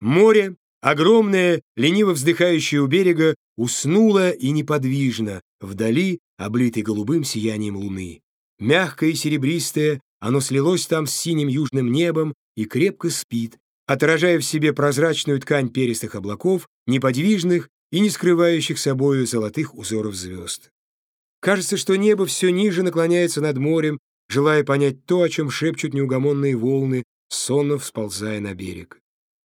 Море, огромное, лениво вздыхающее у берега, уснуло и неподвижно, вдали, облитый голубым сиянием луны. Мягкое и серебристое, оно слилось там с синим южным небом и крепко спит, отражая в себе прозрачную ткань перистых облаков, неподвижных и не скрывающих собою золотых узоров звезд. Кажется, что небо все ниже наклоняется над морем, желая понять то, о чем шепчут неугомонные волны, сонно всползая на берег.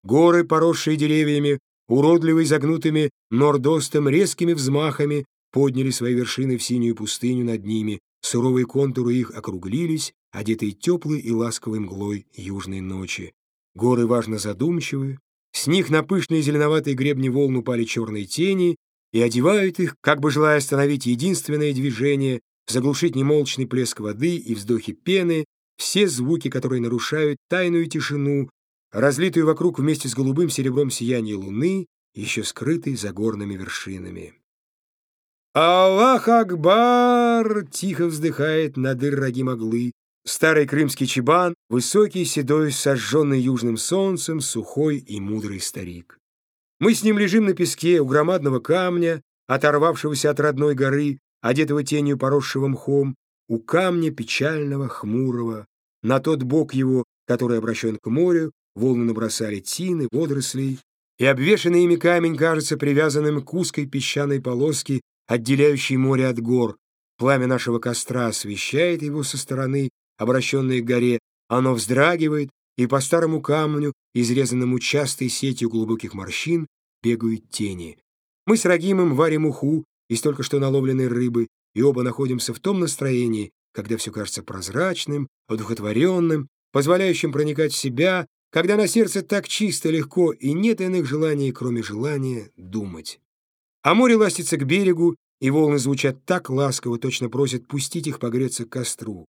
Горы, поросшие деревьями, уродливо загнутыми нордостом, резкими взмахами, подняли свои вершины в синюю пустыню над ними, суровые контуры их округлились, одетые теплой и ласковой мглой южной ночи. Горы важно задумчивы, с них на пышные зеленоватые гребни волн упали черные тени и одевают их, как бы желая остановить единственное движение, заглушить немолчный плеск воды и вздохи пены, все звуки, которые нарушают тайную тишину, разлитую вокруг вместе с голубым серебром сияния луны, еще скрытой за горными вершинами. «Аллах Акбар!» — тихо вздыхает надыр роги моглы. Старый крымский чебан, высокий, седой, сожженный южным солнцем, сухой и мудрый старик. Мы с ним лежим на песке у громадного камня, оторвавшегося от родной горы, одетого тенью поросшего мхом, у камня печального, хмурого. На тот бок его, который обращен к морю, волны набросали тины, водорослей, и обвешанный ими камень кажется привязанным к узкой песчаной полоске, отделяющей море от гор. Пламя нашего костра освещает его со стороны, обращенной к горе, оно вздрагивает, и по старому камню, изрезанному частой сетью глубоких морщин, бегают тени. Мы с Рагимом варим уху из только что наловленной рыбы, и оба находимся в том настроении, когда все кажется прозрачным, одухотворенным, позволяющим проникать в себя, когда на сердце так чисто, легко и нет иных желаний, кроме желания думать. А море ластится к берегу, и волны звучат так ласково, точно просят пустить их погреться к костру.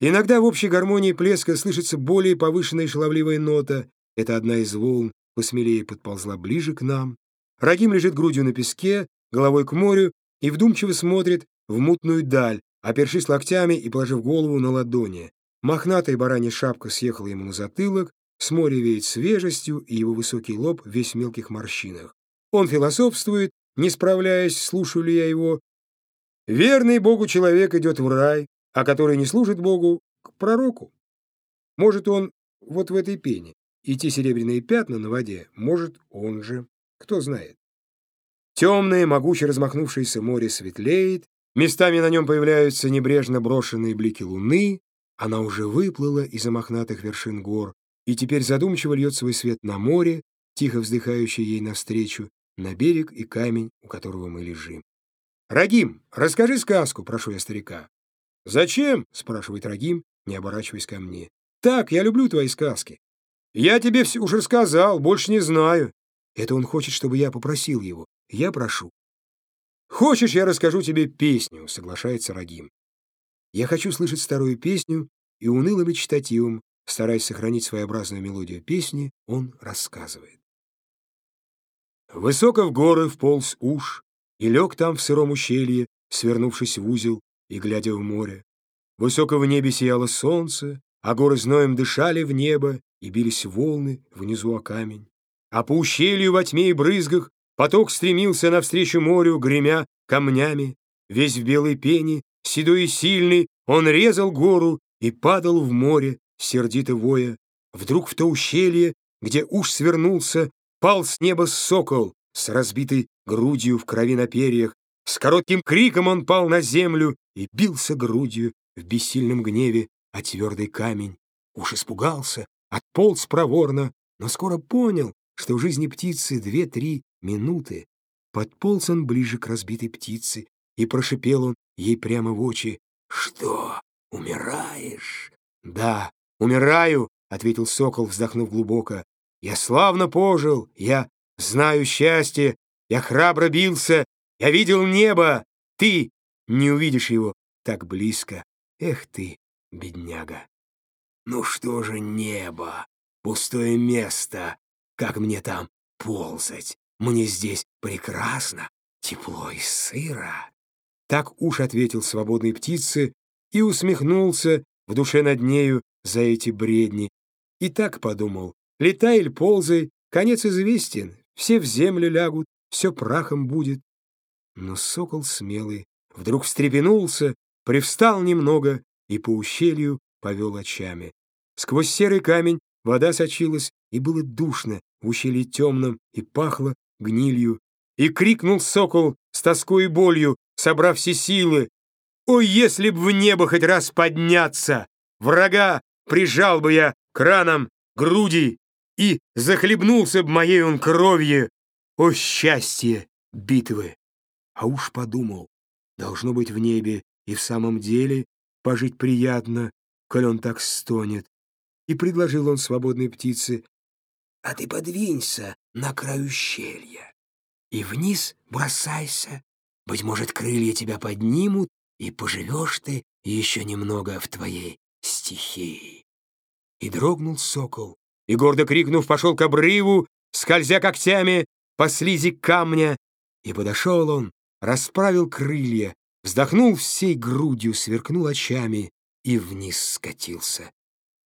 Иногда в общей гармонии плеска слышится более повышенная шаловливая нота. Это одна из волн посмелее подползла ближе к нам. Рагим лежит грудью на песке, головой к морю и вдумчиво смотрит в мутную даль, опершись локтями и положив голову на ладони. Мохнатая баранья шапка съехала ему на затылок, с моря веет свежестью, и его высокий лоб весь в мелких морщинах. Он философствует, не справляясь, слушаю ли я его. Верный Богу человек идет в рай, а который не служит Богу, к пророку. Может он вот в этой пене, и те серебряные пятна на воде, может он же, кто знает. Темное, могуче размахнувшееся море светлеет, местами на нем появляются небрежно брошенные блики луны, она уже выплыла из-за мохнатых вершин гор, и теперь задумчиво льет свой свет на море, тихо вздыхающий ей навстречу, на берег и камень, у которого мы лежим. «Рагим, расскажи сказку», — прошу я старика. «Зачем?» — спрашивает Рагим, не оборачиваясь ко мне. «Так, я люблю твои сказки. Я тебе все уже рассказал, больше не знаю». Это он хочет, чтобы я попросил его. Я прошу. «Хочешь, я расскажу тебе песню?» — соглашается Рагим. Я хочу слышать старую песню, и читативом Стараясь сохранить своеобразную мелодию песни, он рассказывает. Высоко в горы вполз уж и лег там в сыром ущелье, свернувшись в узел и глядя в море. Высоко в небе сияло солнце, а горы зноем дышали в небо и бились волны внизу о камень. А по ущелью во тьме и брызгах поток стремился навстречу морю, гремя камнями. Весь в белой пене, седой и сильный, он резал гору и падал в море, сердито воя, вдруг в то ущелье, где уж свернулся, пал с неба сокол с разбитой грудью в крови на перьях. С коротким криком он пал на землю и бился грудью в бессильном гневе о твердый камень. Уж испугался, отполз проворно, но скоро понял, что в жизни птицы две-три минуты. Подполз он ближе к разбитой птице, и прошипел он ей прямо в очи. «Что, умираешь?» «Да, «Умираю», — ответил сокол, вздохнув глубоко. «Я славно пожил, я знаю счастье, я храбро бился, я видел небо, ты не увидишь его так близко. Эх ты, бедняга!» «Ну что же небо, пустое место, как мне там ползать? Мне здесь прекрасно, тепло и сыро». Так уж ответил свободной птице и усмехнулся в душе над нею, за эти бредни. И так подумал, летай или ползай, Конец известен, все в землю лягут, все прахом будет. Но сокол смелый вдруг встрепенулся, привстал немного и по ущелью повел очами. Сквозь серый камень вода сочилась, и было душно в ущелье темном, и пахло гнилью. И крикнул сокол с тоской и болью, собрав все силы. «Ой, если б в небо хоть раз подняться! Врага прижал бы я краном груди и захлебнулся б моей он кровью! О, счастье битвы!» А уж подумал, должно быть в небе и в самом деле пожить приятно, коль он так стонет. И предложил он свободной птице, «А ты подвинься на краю щелья и вниз бросайся. Быть может, крылья тебя поднимут, и поживешь ты еще немного в твоей стихии». И дрогнул сокол, и, гордо крикнув, пошел к обрыву, скользя когтями по слизи камня, и подошел он, расправил крылья, вздохнул всей грудью, сверкнул очами и вниз скатился.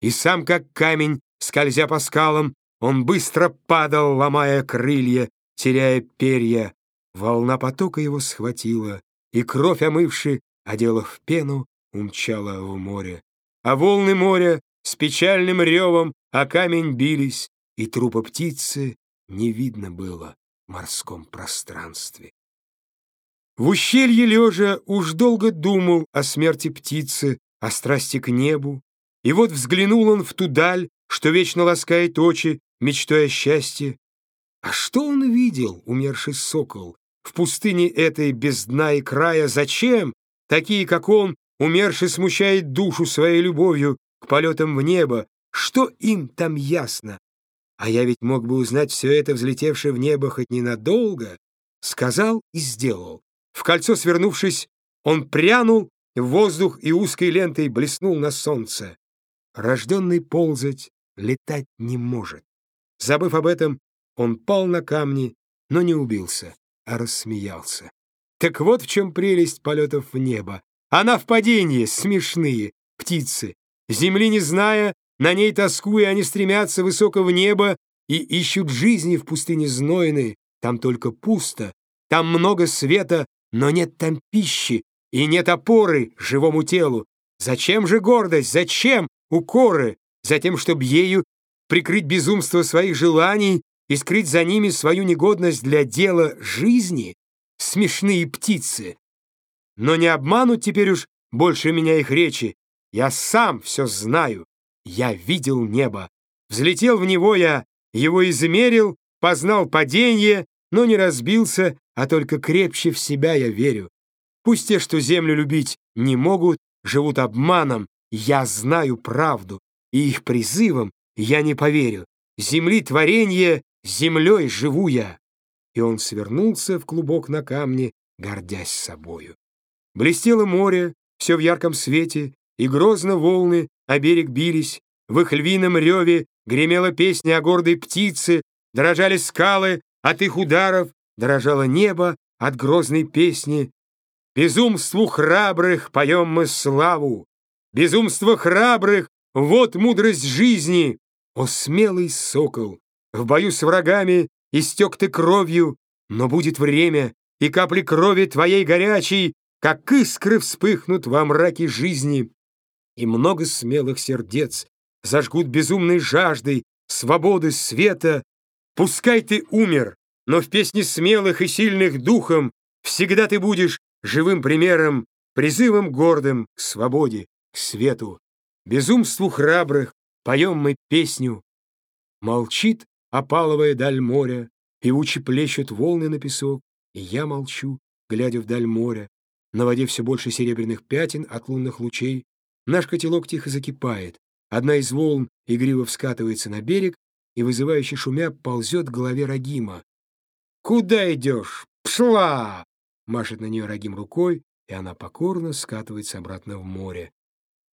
И сам, как камень, скользя по скалам, он быстро падал, ломая крылья, теряя перья. Волна потока его схватила, и кровь омывши, одела в пену, умчала в море. А волны моря с печальным ревом о камень бились, и трупа птицы не видно было в морском пространстве. В ущелье лежа уж долго думал о смерти птицы, о страсти к небу, и вот взглянул он в ту даль, что вечно ласкает очи, мечтой о счастье. А что он видел, умерший сокол, в пустыне этой без дна и края? Зачем? Такие, как он, умерший смущает душу своей любовью к полетам в небо. Что им там ясно? А я ведь мог бы узнать все это, взлетевшее в небо хоть ненадолго. Сказал и сделал. В кольцо свернувшись, он прянул в воздух и узкой лентой блеснул на солнце. Рожденный ползать, летать не может. Забыв об этом, он пал на камни, но не убился, а рассмеялся. Так вот в чем прелесть полетов в небо. Она в падении, смешные, птицы. Земли не зная, на ней тоскуя, они стремятся высоко в небо и ищут жизни в пустыне знойной. Там только пусто, там много света, но нет там пищи и нет опоры живому телу. Зачем же гордость? Зачем укоры? Затем, чтобы ею прикрыть безумство своих желаний и скрыть за ними свою негодность для дела жизни? Смешные птицы. Но не обманут теперь уж больше меня их речи. Я сам все знаю. Я видел небо. Взлетел в него я, его измерил, познал падение, но не разбился, а только крепче в себя я верю. Пусть те, что землю любить не могут, живут обманом, я знаю правду, и их призывом я не поверю. Земли творенье, землей живу я. И он свернулся в клубок на камне, гордясь собою. Блестело море, все в ярком свете, и грозно волны о берег бились, в их львином реве гремела песня о гордой птице, дрожали скалы от их ударов, дрожало небо от грозной песни. Безумству храбрых поем мы славу, безумство храбрых — вот мудрость жизни. О, смелый сокол, в бою с врагами истек ты кровью, но будет время, и капли крови твоей горячей, как искры вспыхнут во мраке жизни. И много смелых сердец зажгут безумной жаждой свободы света. Пускай ты умер, но в песне смелых и сильных духом всегда ты будешь живым примером, призывом гордым к свободе, к свету. Безумству храбрых поем мы песню. Молчит опаловая даль моря, певучи плещут волны на песок, и я молчу, глядя вдаль моря. На воде все больше серебряных пятен от лунных лучей. Наш котелок тихо закипает. Одна из волн игриво вскатывается на берег и, вызывающе шумя, ползет к голове Рагима. «Куда идешь? Пшла!» Машет на нее Рагим рукой, и она покорно скатывается обратно в море.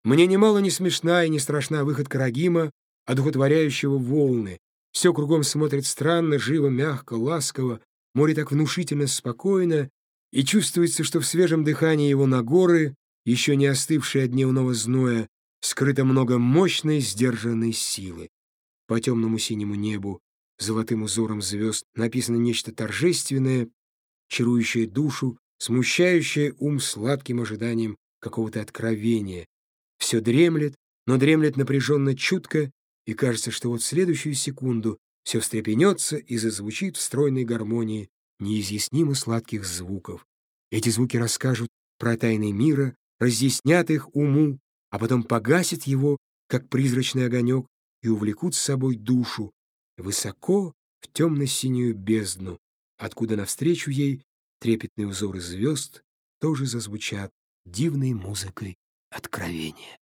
Мне немало не смешна и не страшна выходка Рагима, одухотворяющего волны. Все кругом смотрит странно, живо, мягко, ласково. Море так внушительно спокойно, и чувствуется, что в свежем дыхании его на горы, еще не остывшие от дневного зноя, скрыто много мощной, сдержанной силы. По темному синему небу золотым узором звезд написано нечто торжественное, чарующее душу, смущающее ум сладким ожиданием какого-то откровения. Все дремлет, но дремлет напряженно чутко, и кажется, что вот следующую секунду все встрепенется и зазвучит в стройной гармонии неизъяснимо сладких звуков. Эти звуки расскажут про тайны мира, разъяснят их уму, а потом погасят его, как призрачный огонек, и увлекут с собой душу высоко в темно-синюю бездну, откуда навстречу ей трепетные узоры звезд тоже зазвучат дивной музыкой откровения.